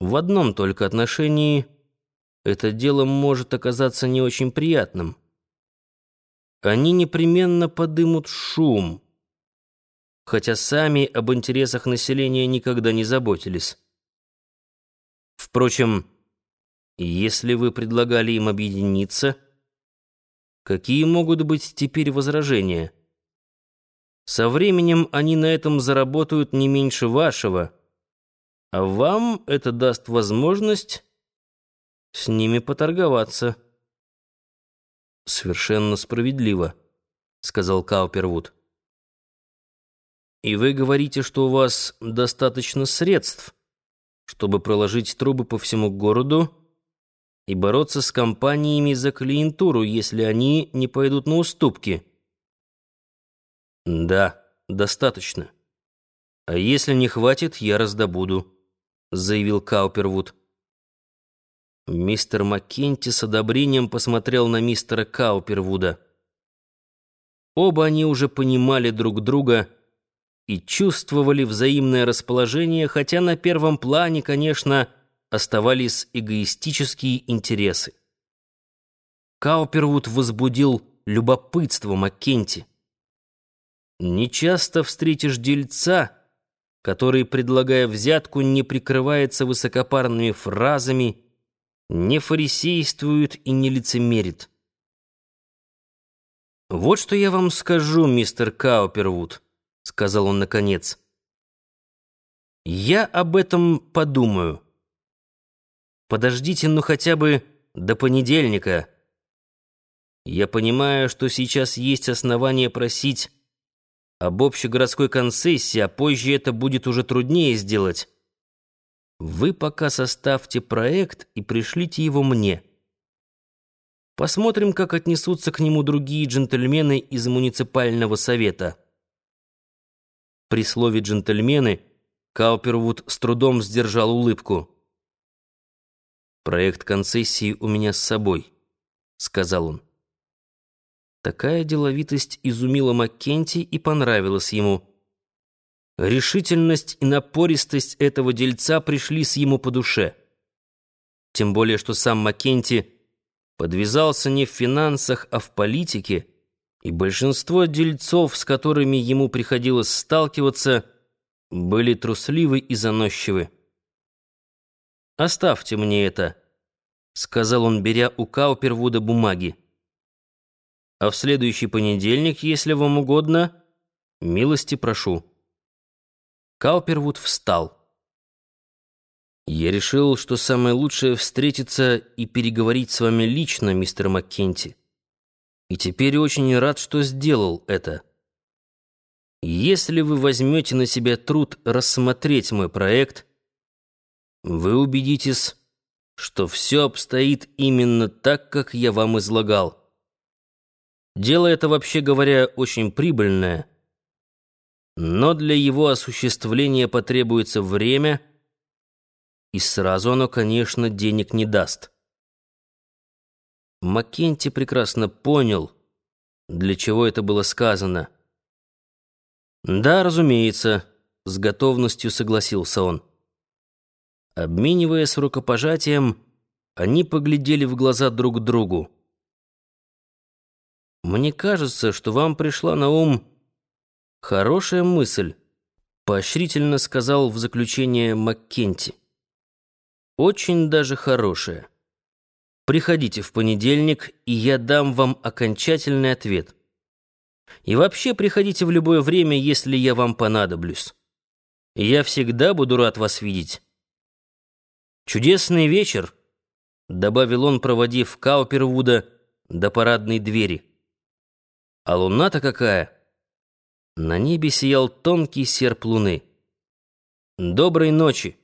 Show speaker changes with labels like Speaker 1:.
Speaker 1: В одном только отношении это дело может оказаться не очень приятным. Они непременно подымут шум, хотя сами об интересах населения никогда не заботились. Впрочем, если вы предлагали им объединиться, какие могут быть теперь возражения? Со временем они на этом заработают не меньше вашего, а вам это даст возможность с ними поторговаться. «Совершенно справедливо», — сказал Каупервуд. «И вы говорите, что у вас достаточно средств, чтобы проложить трубы по всему городу и бороться с компаниями за клиентуру, если они не пойдут на уступки?» «Да, достаточно. А если не хватит, я раздобуду», — заявил Каупервуд. Мистер Маккенти с одобрением посмотрел на мистера Каупервуда. Оба они уже понимали друг друга и чувствовали взаимное расположение, хотя на первом плане, конечно, оставались эгоистические интересы. Каупервуд возбудил любопытство Маккенти. Нечасто встретишь дельца, который, предлагая взятку, не прикрывается высокопарными фразами, не фарисействует и не лицемерит. «Вот что я вам скажу, мистер Каупервуд», — сказал он наконец. «Я об этом подумаю. Подождите, ну хотя бы до понедельника. Я понимаю, что сейчас есть основания просить об общегородской концессии, а позже это будет уже труднее сделать». Вы пока составьте проект и пришлите его мне. Посмотрим, как отнесутся к нему другие джентльмены из муниципального совета. При слове «джентльмены» Каупервуд с трудом сдержал улыбку. «Проект концессии у меня с собой», — сказал он. Такая деловитость изумила Маккенти и понравилась ему. Решительность и напористость этого дельца пришлись ему по душе. Тем более, что сам Маккенти подвязался не в финансах, а в политике, и большинство дельцов, с которыми ему приходилось сталкиваться, были трусливы и заносчивы. «Оставьте мне это», — сказал он, беря у Каупервуда бумаги. «А в следующий понедельник, если вам угодно, милости прошу». Каупервуд встал. «Я решил, что самое лучшее — встретиться и переговорить с вами лично, мистер Маккенти. И теперь очень рад, что сделал это. Если вы возьмете на себя труд рассмотреть мой проект, вы убедитесь, что все обстоит именно так, как я вам излагал. Дело это, вообще говоря, очень прибыльное — но для его осуществления потребуется время, и сразу оно, конечно, денег не даст. Маккенти прекрасно понял, для чего это было сказано. «Да, разумеется», — с готовностью согласился он. Обмениваясь рукопожатием, они поглядели в глаза друг другу. «Мне кажется, что вам пришла на ум «Хорошая мысль», — поощрительно сказал в заключение Маккенти. «Очень даже хорошая. Приходите в понедельник, и я дам вам окончательный ответ. И вообще приходите в любое время, если я вам понадоблюсь. Я всегда буду рад вас видеть». «Чудесный вечер», — добавил он, проводив Каупервуда до парадной двери. «А луна-то какая!» На небе сиял тонкий серп луны. «Доброй ночи!»